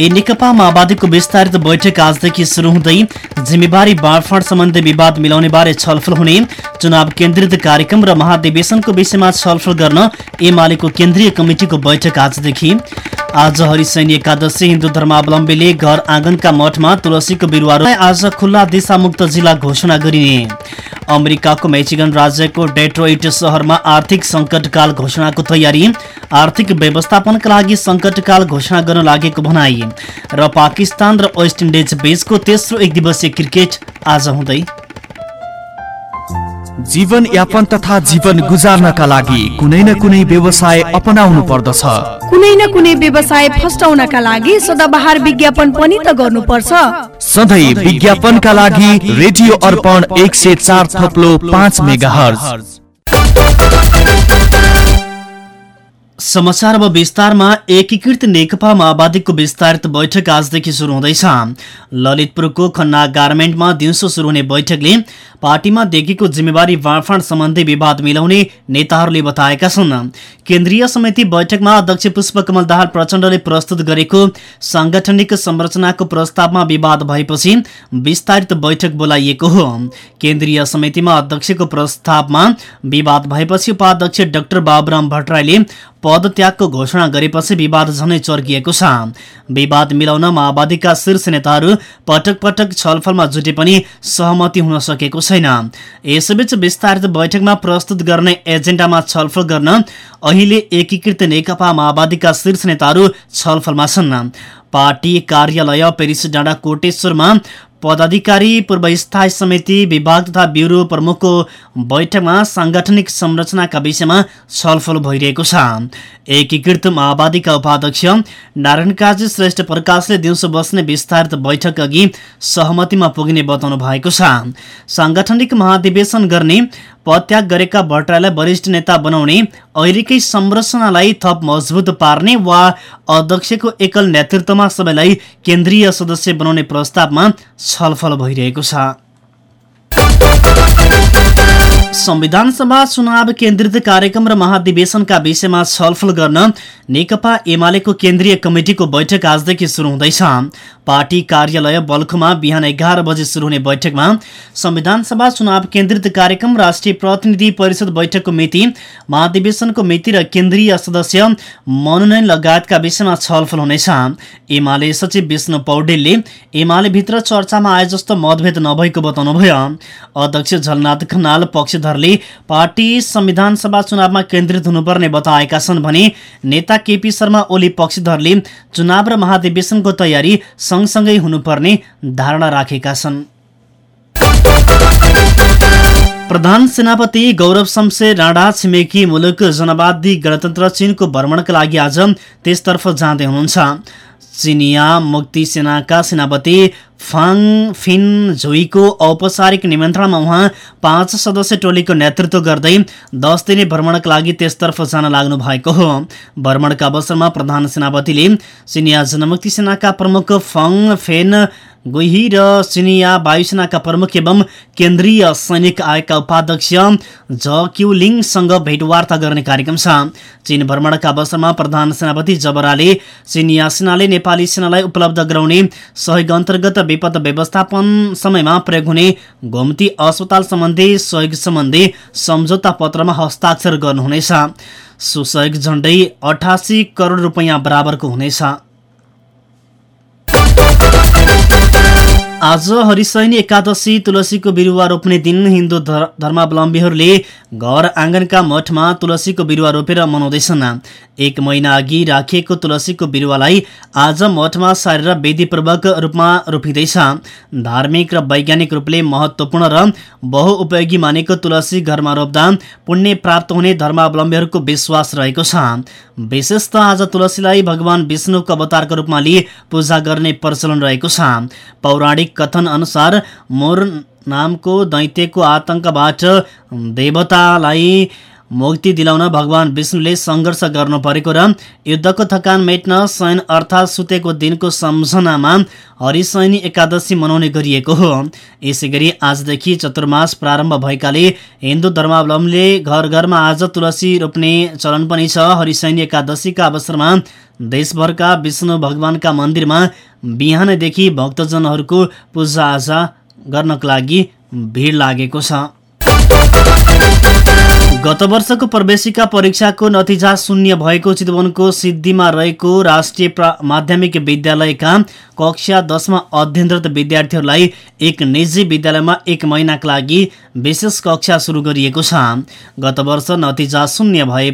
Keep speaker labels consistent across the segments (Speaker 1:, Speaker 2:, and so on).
Speaker 1: ए नेकपा माओवादीको विस्तारित बैठक आजदेखि सुरु हुँदै जिम्मेवारी बाँडफाँड सम्बन्धी विवाद मिलाउने बारे छलफल हुने चुनाव केन्द्रित कार्यक्रम र महाधिवेशनको विषयमा छलफल गर्न एमालेको केन्द्रीय कमिटिको बैठक आजदेखि। आज हरिशैनी एकादशी हिन्दू धर्मावलम्बीले घर आँगनका मठमा तुलसीको बिरुवा आज खुल्ला दिशामुक्त जिल्ला घोषणा गरिने। अमेरिकाको मेचिगन राज्यको डेट्रोइट सहरमा आर्थिक सङ्कटकाल घोषणाको तयारी आर्थिक व्यवस्थापनका लागि सङ्कटकाल घोषणा गर्न लागेको भनाई। र पाकिस्तान र वेस्ट इन्डिज बीचको तेस्रो एक क्रिकेट आज हुँदै
Speaker 2: जीवन यापन तथा जीवन गुजार्नका लागि कुनै न कुनै व्यवसाय अपनाउनु पर्दछ।
Speaker 3: कुनै न कुनै व्यवसाय फस्टाउनका लागि सदाबहार विज्ञापन पनि त गर्नुपर्छ।
Speaker 2: सधैँ विज्ञापनका लागि रेडियो अर्पण एक सय चार थप्लो पाँच मेगा
Speaker 1: समाचार अब विस्तारमा एकीकृत नेकपा माओवादीको विस्तारित बैठक आजदेखि सुरु हुँदैछ। ललितपुरको खन्ना गार्मेन्टमा दिउँसो सुरु हुने बैठकले पार्टीमा देखिएको जिम्मेवारी बाँडफाँड सम्बन्धी विवाद मिलाउने नेताहरूले बताएका छन्। केन्द्रीय समिति बैठकमा अध्यक्ष पुष्पकमल दाहाल प्रचण्डले प्रस्तुत गरेको साङ्गठनिक संरचनाको प्रस्तावमा विवाद भएपछि विस्तारित बैठक बोलाइएको हो। केन्द्रीय समितिमा अध्यक्षको प्रस्तावमा विवाद भएपछि उपाध्यक्ष डाक्टर बाबुराम भट्टराईले पदत्यागको घोषणा गरेपछि विवाद झनै चर्किएको छ। विवाद मिलाउन माओवादीका शीर्ष नेताहरू पटक पटक छलफलमा जुटे पनि सहमति हुन सकेको छैन। यसैबीच विस्तारित बैठकमा प्रस्तुत गर्ने एजेन्डामा छलफल गर्न अहिले एकीकृत नेकपा माओवादीका शीर्ष नेताहरू छलफलमा छन्। पार्टी कार्यालय पेरिस डाँडा कोटेश्वरमा पदाधिकारी पूर्व स्थायी समिति विभाग तथा ब्युरो प्रमुखको बैठकमा साङ्गठनिक संरचनाका विषयमा छलफल भइरहेको छ। एकीकृत माओवादीका उपाध्यक्ष नारायण काजी श्रेष्ठ प्रकाशले दिउँसो बस्ने विस्तारित बैठक अघि सहमतिमा पुग्ने बताउनु भएको छ। साङ्गठनिक महाधिवेशन गर्ने पदत्याग गरेका भट्टराईलाई वरिष्ठ नेता बनाउने अहिलेकै संरचनालाई थप मजबुत पार्ने वा अध्यक्षको एकल नेतृत्वमा सबैलाई केन्द्रीय सदस्य बनाउने प्रस्तावमा छलफल भइरहेको छ। संविधान सभा चुनाव केन्द्रित कार्यक्रम र महाधिवेशनका विषयमा छलफल गर्न नेकपा एमालेको केन्द्रीय कमिटिको बैठक आजदेखि सुरु हुँदैछ। पार्टी कार्यालय बल्खुमा बिहान एघार बजे सुरु हुने बैठकमा संविधान सभा चुनाव केन्द्रित कार्यक्रम राष्ट्रिय प्रतिनिधि परिषद बैठकको मिति महाधिवेशनको मिति र केन्द्रीय सदस्य मनोनयन लगायतका विषयमा छलफल हुनेछ। एमाले सचिव विष्णु पौडेलले एमाले भित्र चर्चामा आए जस्तो मतभेद नभएको बताउनुभयो। अध्यक्ष झलनाथ खनाल पक्षधरले पार्टी संविधान सभा चुनावमा केन्द्रित हुनुपर्ने बताएका छन् भने नेता केपी शर्मा ओली पक्षधरले चुनाव र महाधिवेशनको तयारी सँगसँगै हुनुपर्ने धारणा राखेका छन्। प्रधान सेनापति गौरव शमशेर राणा छिमेकी मुलुक जनवादी गणतन्त्र चीनको भ्रमणका लागि आज त्यसतर्फ जाँदै हुनुहुन्छ। चिनिया मुक्ति सेनाका सेनापति फाङ फिन झुईको औपचारिक निमन्त्रणमा उहाँ पाँच सदस्य टोलीको नेतृत्व गर्दै दस दिने भ्रमणका लागि त्यसतर्फ जान लाग्नु भएको हो। भ्रमणका अवसरमा प्रधान सेनापतिले चिनिया जनमुक्ति सेनाका प्रमुख फङ फेन गोही र चिनिया वायुसेनाका प्रमुख एवं केन्द्रीय सैनिक आयोगका उपाध्यक्ष झ क्युलिङसँग भेटवार्ता गर्ने कार्यक्रम छ। चीन भ्रमणका अवसरमा प्रधान सेनापति जबराले चिनिया सेनाले नेपाली सेनालाई उपलब्ध गराउने सहयोग अन्तर्गत विपद व्यवस्थापन समयमा प्रयोग हुने घुम्ती अस्पताल सम्बन्धी सहयोग सम्बन्धी सम्झौता पत्रमा हस्ताक्षर गर्नुहुनेछ। सुसहयोग झण्डै अठासी करोड रुपियाँ बराबरको हुनेछ। आज हरिशयनी एकादशी तुलसीको बिरुवा रोप्ने दिन हिन्दू धर्मावलम्बीहरूले घर आँगनका मठमा तुलसीको बिरुवा रोपेर मनाउँदैछन्। एक महिना अघि राखिएको तुलसीको बिरुवालाई आज मठमा सारेर विधिपूर्वक रूपमा रोपिँदैछ। धार्मिक र वैज्ञानिक रूपले महत्त्वपूर्ण र बहुउपयोगी मानेको तुलसी घरमा रोप्दा पुण्य प्राप्त हुने धर्मावलम्बीहरूको विश्वास रहेको छ। विशेष त आज तुलसीलाई भगवान विष्णुको अवतारको रूपमा लिए पूजा गर्ने प्रचलन रहेको छ। पौराणिक कथन अनुसार मोर नामको दैत्यको आतंकबाट देवतालाई मुक्ति दिलाउन भगवान विष्णुले सङ्घर्ष गर्नु परेको र युद्धको थकान मेट्न शयन अर्थात् सुतेको दिनको सम्झनामा हरिशयनी एकादशी मनाउने गरिएको हो। यसै गरी आजदेखि चतुर्मास प्रारम्भ भएकाले हिन्दू धर्मावलम्बीले घर घरमा आज तुलसी रोप्ने चलन पनि छ। हरिशयनी एकादशीका अवसरमा देशभरका विष्णु भगवानका मन्दिरमा बिहानैदेखि भक्तजनहरूको पूजाआजा गर्नको लागि भिड लागेको छ। गत वर्षको प्रवेशिका परीक्षाको नतिजा शून्य भएको चितवनको सिद्धिमा रहेको राष्ट्रिय माध्यमिक विद्यालयका कक्षा दसमा अध्ययनरत विद्यार्थीहरूलाई एक निजी विद्यालयमा एक महिनाका लागि विशेष कक्षा सुरु गरिएको छ। गत वर्ष नतिजा शून्य भए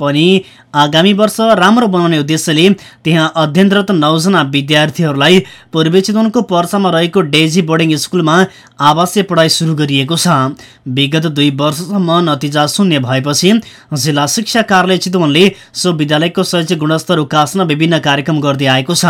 Speaker 1: पनि आगामी वर्ष राम्रो बनाउने उद्देश्यले त्यहाँ अध्ययनरत नौजना विद्यार्थीहरूलाई पूर्वी चितवनको पर्सामा रहेको डेजी बोर्डिङ स्कुलमा आवासीय पढाइ सुरु गरिएको छ। विगत दुई वर्षसम्म नतिजा शून्य भएपछि जिल्ला शिक्षा कार्यालय चितवनले सो विद्यालयको शैक्षिक गुणस्तर उकास्न विभिन्न कार्यक्रम गर्दै आएको छ।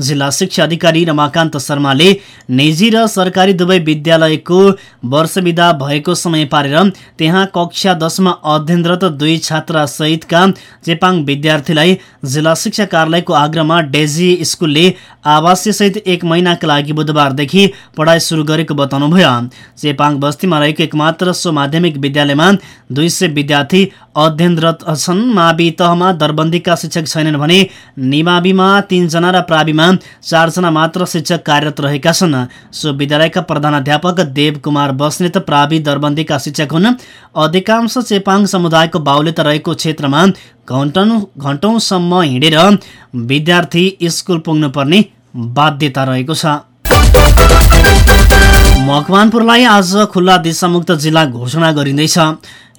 Speaker 1: जिल्ला शिक्षा अधिकारी रमाकान्त शर्माले निजी र सरकारी दुवै विद्यालयको वर्ष विदा भएको समय पारेर त्यहाँ कक्षा दसमा अध्ययनरत दुई छात्रा सहितका चेपाङ विद्यार्थीलाई जिल्ला शिक्षा कार्यालयको आग्रहमा डेजी स्कुलले आवासीय सहित एक महिनाका लागि बुधबारदेखि पढाइ सुरु गरेको बताउनुभयो। चेपाङ बस्तीमा रहेको एकमात्र सो माध्यमिक विद्यालयमा दुई सय विद्यार्थी अध्ययनरत छन्। मावि तहमा दरबन्दीका शिक्षक छैनन् भने निमाविमा तीनजना र प्राविमा चारजना मात्र शिक्षक कार्यरत रहेका छन्। सो विद्यालयका प्रधानाध्यापक देव कुमार बस्नेत प्रावि दरबन्दीका शिक्षक हुन्। अधिकांश चेपाङ समुदायको बाहुल्यता रहेको क्षेत्रमा घन्टौँ घन्टौँसम्म हिँडेर विद्यार्थी स्कुल पुग्नुपर्ने बाध्यता रहेको छ। मकवानपुरलाई आज खुल्ला दिशामुक्त जिल्ला घोषणा गरिँदैछ।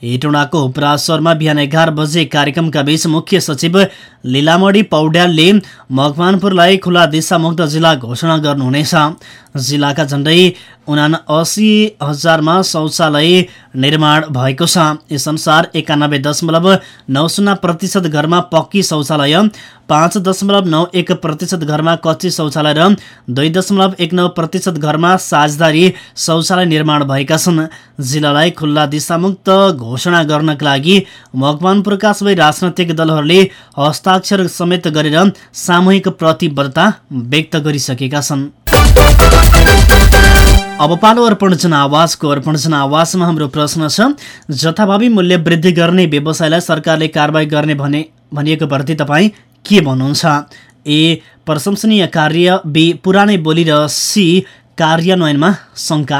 Speaker 1: हेटौँडाको उपराश्वरमा बिहान एघार बजे कार्यक्रमका बीच मुख्य सचिव लिलामणी पौड्यालले मकवानपुरलाई खुला दिशामुक्त जिल्ला घोषणा गर्नुहुनेछ। जिल्लाका झन्डै उना असी हजारमा शौचालय निर्माण भएको छ। यसअनुसार एकानब्बे दशमलव नौ शून्य प्रतिशत घरमा पक्की शौचालय पाँच दशमलव नौ एक प्रतिशत घरमा कच्ची शौचालय र दुई दशमलव एक नौ प्रतिशत घरमा साझदारी शौचालय निर्माण भएका छन्। जिल्लालाई खुल्ला दिशामुक्त घोषणा गर्नका लागि मकवानपुरका सबै राजनैतिक दलहरूले हस्ताक्षर समेत गरेर सामूहिक प्रतिबद्धता व्यक्त गरिसकेका छन्। अब पालो अर्पण जनावासको अर्पण जनावासमा हाम्रो प्रश्न छ जथाभावी मूल्य वृद्धि गर्ने व्यवसायलाई सरकारले कारवाही गर्ने भने भनिएको प्रति तपाईँ के भन्नुहुन्छ? ए प्रशंसनीय कार्य बी पुरानै बोली र सी कार्यान्वयनमा शङ्का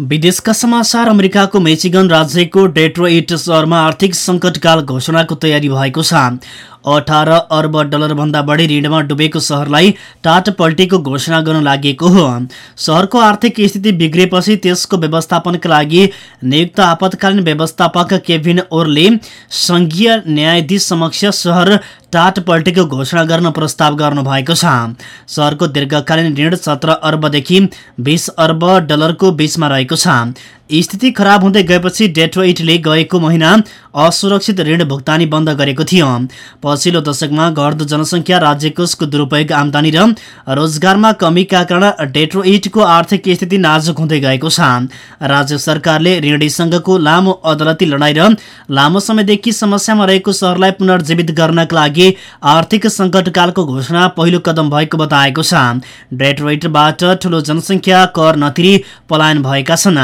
Speaker 1: विदेशका समाचार अमेरिकाको मेचिगन राज्यको डेट्रोइट सहरमा आर्थिक सङ्कटकाल घोषणाको तयारी भएको छ। अठार अर्ब डलरभन्दा बढी ऋणमा डुबेको सहरलाई टाट पल्टीको घोषणा गर्न लागि हो। सहरको आर्थिक स्थिति बिग्रेपछि त्यसको व्यवस्थापनका लागि नियुक्त आपतकालीन व्यवस्थापक केभिन ओरले सङ्घीय न्यायाधीश समक्ष सहर टाट पल्टीको घोषणा गर्न प्रस्ताव गर्नुभएको छ। सहरको दीर्घकालीन ऋण सत्र अर्बदेखि बिस अर्ब डलरको बिचमा रहेको छ। स्थिति खराब हुँदै गएपछि डेट्रोइटले गएको महिना असुरक्षित ऋण भुक्तानी बन्द गरेको थियो। पछिल्लो दशकमा घट्दो जनसङ्ख्या राज्य कोषको दुरुपयोग आमदानी र रोजगारमा कमीका कारण डेट्रोइटको आर्थिक स्थिति नाजुक हुँदै गएको छ। राज्य सरकारले ऋणीसँगको लामो अदालती लडाई र लामो समयदेखि समस्यामा रहेको सहरलाई पुनर्जीवित गर्नका लागि आर्थिक सङ्कटकालको घोषणा पहिलो कदम भएको बताएको छ। डेट्रोइटबाट ठूलो जनसङ्ख्या कर नतिरी पलायन भएका छन्।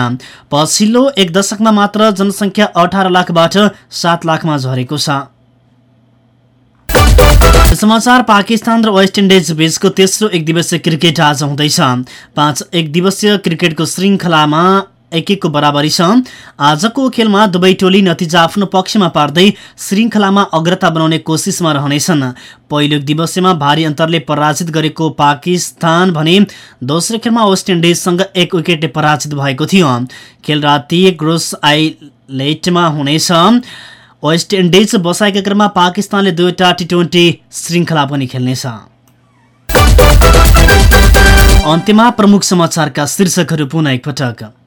Speaker 1: पछिल्लो एक दशकमा मात्र जनसङ्ख्या अठार लाखबाट सात लाखमा झरेको छ। समाचार पाकिस्तान र वेस्ट इन्डिज बीचको तेस्रो एक दिवसीय क्रिकेट आज हुँदैछ। पाँच एक दिवसीय क्रिकेटको श्रृङ्खलामा एक एकको बराबरी छ। आजको खेलमा दुवै टोली नतिजा आफ्नो पक्षमा पार्दै श्रृङ्खलामा अग्रता बनाउने कोसिसमा रहनेछन्। पहिलो दिवसीयमा भारी अन्तरले पराजित गरेको पाकिस्तान भने दोस्रो खेलमा वेस्ट इन्डिजसँग एक विकेटले पराजित भएको थियो। खेल राति ग्रोस आइलेटमा हुनेछ। वेस्ट इन्डिज बसाएका क्रममा पाकिस्तानले दुईवटा टी ट्वेन्टी श्रृङ्खला पनि खेल्नेछ। अन्त्यमा प्रमुख समाचारका शीर्षकहरू पुनः एकपटक।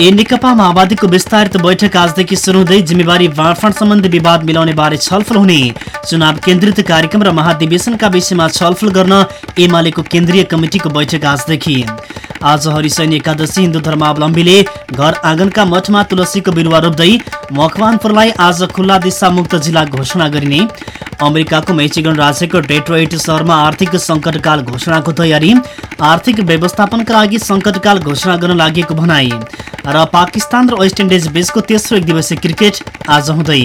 Speaker 1: ए नेकपा माओवादीको विस्तारित बैठक आजदेखि सुरु हुँदै जिम्मेवारी बाँडफाँड सम्बन्धी विवाद मिलाउने बारे छलफल हुने। चुनाव केन्द्रित कार्यक्रम र महाधिवेशनका विषयमा छलफल गर्न एमालेको केन्द्रीय कमिटिको बैठक आजदेखि। आज हरिशैनी एकादशी हिन्दू धर्मावलम्बीले घर आँगनका मठमा तुलसीको बिरुवा रोप्दै मकवानपुरलाई आज खुल्ला दिशा मुक्त जिल्ला घोषणा गरिने। अमेरिकाको मेचिगन राज्यको डेट्रोइट सहरमा आर्थिक सङ्कटकाल घोषणाको तयारी। आर्थिक व्यवस्थापनका लागि सङ्कटकाल घोषणा गर्न लागि भनाई। र पाकिस्तान र वेस्ट इन्डिज बीचको तेस्रो एक दिवसीय क्रिकेट आज हुँदै।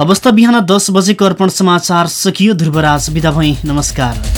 Speaker 1: अवस्था बिहान दस बजेको अर्पण समाचार सकियो ध्रुवराज बिदा भई नमस्कार।